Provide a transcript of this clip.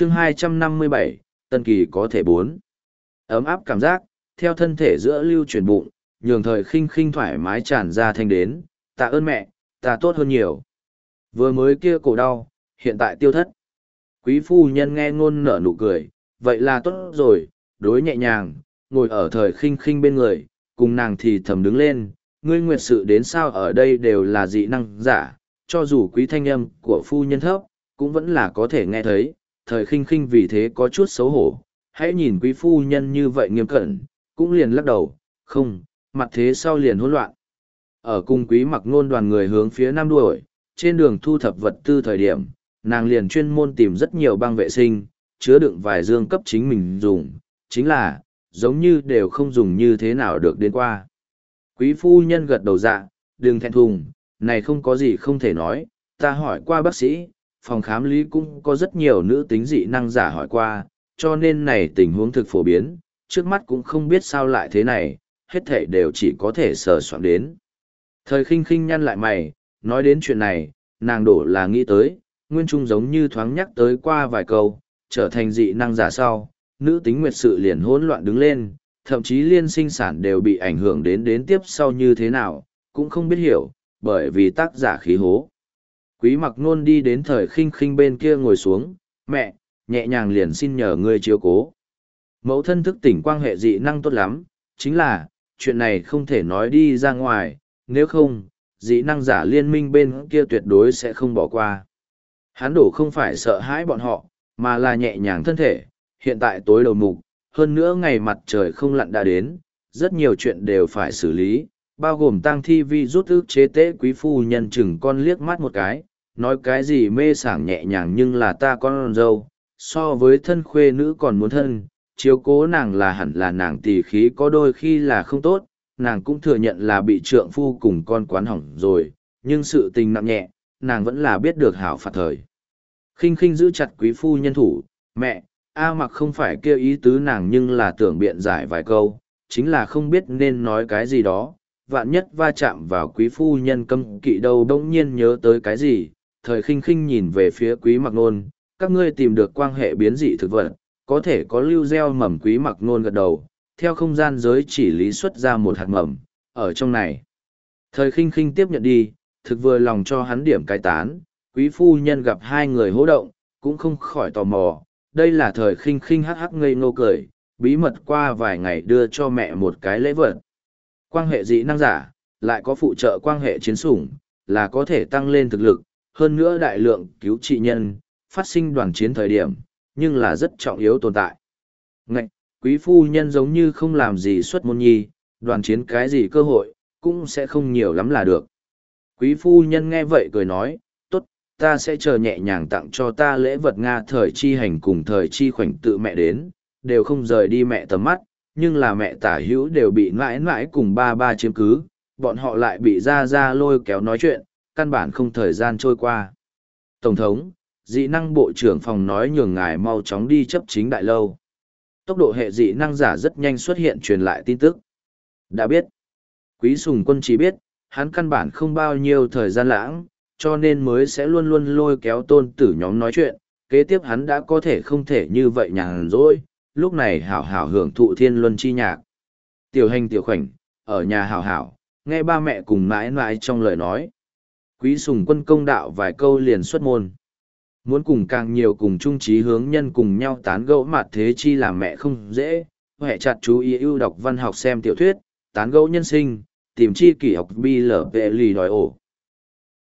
chương 257, Tân Kỳ có thể bốn. Ấm áp cảm giác, theo thân thể giữa lưu chuyển bụng, nhường thời khinh khinh thoải mái tràn ra thanh đến, tạ ơn mẹ, ta tốt hơn nhiều. Vừa mới kia cổ đau, hiện tại tiêu thất. Quý phu nhân nghe ngôn nở nụ cười, vậy là tốt rồi, đối nhẹ nhàng, ngồi ở thời khinh khinh bên người, cùng nàng thì thầm đứng lên, ngươi nguyệt sự đến sao ở đây đều là dị năng giả, cho dù quý thanh âm của phu nhân thấp, cũng vẫn là có thể nghe thấy, thời khinh khinh vì thế có chút xấu hổ, hãy nhìn quý phu nhân như vậy nghiêm cẩn, cũng liền lắc đầu, không, mặt thế sau liền hỗn loạn. Ở cung quý mặc ngôn đoàn người hướng phía nam đuổi, trên đường thu thập vật tư thời điểm, nàng liền chuyên môn tìm rất nhiều băng vệ sinh, chứa đựng vài dương cấp chính mình dùng, chính là, giống như đều không dùng như thế nào được đến qua. Quý phu nhân gật đầu dạ, đừng thẹn thùng, này không có gì không thể nói, ta hỏi qua bác sĩ, phòng khám lý cũng có rất nhiều nữ tính dị năng giả hỏi qua, cho nên này tình huống thực phổ biến, trước mắt cũng không biết sao lại thế này, hết thể đều chỉ có thể sờ soạn đến. Thời khinh khinh nhăn lại mày, nói đến chuyện này, nàng đổ là nghĩ tới, nguyên trung giống như thoáng nhắc tới qua vài câu, trở thành dị năng giả sau, nữ tính nguyệt sự liền hỗn loạn đứng lên, thậm chí liên sinh sản đều bị ảnh hưởng đến đến tiếp sau như thế nào, cũng không biết hiểu, bởi vì tác giả khí hố. Quý mặc nôn đi đến thời khinh khinh bên kia ngồi xuống, mẹ, nhẹ nhàng liền xin nhờ ngươi chiếu cố. Mẫu thân thức tỉnh quan hệ dị năng tốt lắm, chính là, chuyện này không thể nói đi ra ngoài, nếu không, dị năng giả liên minh bên kia tuyệt đối sẽ không bỏ qua. Hắn đổ không phải sợ hãi bọn họ, mà là nhẹ nhàng thân thể, hiện tại tối đầu mục, hơn nữa ngày mặt trời không lặn đã đến, rất nhiều chuyện đều phải xử lý, bao gồm tăng thi vi rút ước chế tế quý phu nhân chừng con liếc mắt một cái, nói cái gì mê sảng nhẹ nhàng nhưng là ta con dâu, so với thân khuê nữ còn muốn thân, chiếu cố nàng là hẳn là nàng tỷ khí có đôi khi là không tốt, nàng cũng thừa nhận là bị trượng phu cùng con quán hỏng rồi, nhưng sự tình nặng nhẹ, nàng vẫn là biết được hảo phạt thời. khinh khinh giữ chặt quý phu nhân thủ, mẹ, A mặc không phải kêu ý tứ nàng nhưng là tưởng biện giải vài câu, chính là không biết nên nói cái gì đó, vạn nhất va chạm vào quý phu nhân câm kỵ đâu đông nhiên nhớ tới cái gì, thời khinh khinh nhìn về phía quý mặc nôn, các ngươi tìm được quan hệ biến dị thực vật, có thể có lưu gieo mầm quý mặc nôn gật đầu, theo không gian giới chỉ lý xuất ra một hạt mầm, ở trong này. Thời khinh khinh tiếp nhận đi, thực vừa lòng cho hắn điểm cai tán, quý phu nhân gặp hai người hỗ động, cũng không khỏi tò mò, đây là thời khinh khinh hắc hắc ngây ngô cười, bí mật qua vài ngày đưa cho mẹ một cái lễ vật. Quan hệ dị năng giả, lại có phụ trợ quan hệ chiến sủng, là có thể tăng lên thực lực, hơn nữa đại lượng cứu trị nhân, phát sinh đoàn chiến thời điểm, nhưng là rất trọng yếu tồn tại. Ngạch, quý phu nhân giống như không làm gì xuất môn nhi, đoàn chiến cái gì cơ hội, cũng sẽ không nhiều lắm là được. Quý phu nhân nghe vậy cười nói, tốt, ta sẽ chờ nhẹ nhàng tặng cho ta lễ vật Nga thời chi hành cùng thời chi khoảnh tự mẹ đến, đều không rời đi mẹ tầm mắt, nhưng là mẹ tả hữu đều bị mãi mãi cùng ba ba chiếm cứ, bọn họ lại bị ra ra lôi kéo nói chuyện, căn bản không thời gian trôi qua. Tổng thống, dị năng bộ trưởng phòng nói nhường ngài mau chóng đi chấp chính đại lâu. Tốc độ hệ dị năng giả rất nhanh xuất hiện truyền lại tin tức. Đã biết, quý sùng quân chỉ biết, hắn căn bản không bao nhiêu thời gian lãng, cho nên mới sẽ luôn luôn lôi kéo tôn tử nhóm nói chuyện, kế tiếp hắn đã có thể không thể như vậy nhàn rỗi, lúc này hảo hảo hưởng thụ thiên luân chi nhạc. Tiểu hành tiểu khoảnh, ở nhà hảo hảo, nghe ba mẹ cùng mãi mãi trong lời nói. Quý sùng quân công đạo vài câu liền xuất môn. Muốn cùng càng nhiều cùng chung trí hướng nhân cùng nhau tán gẫu mặt thế chi làm mẹ không dễ, hệ chặt chú ý ưu đọc văn học xem tiểu thuyết, tán gẫu nhân sinh, tìm chi kỷ học bi lở vệ lì đòi ổ.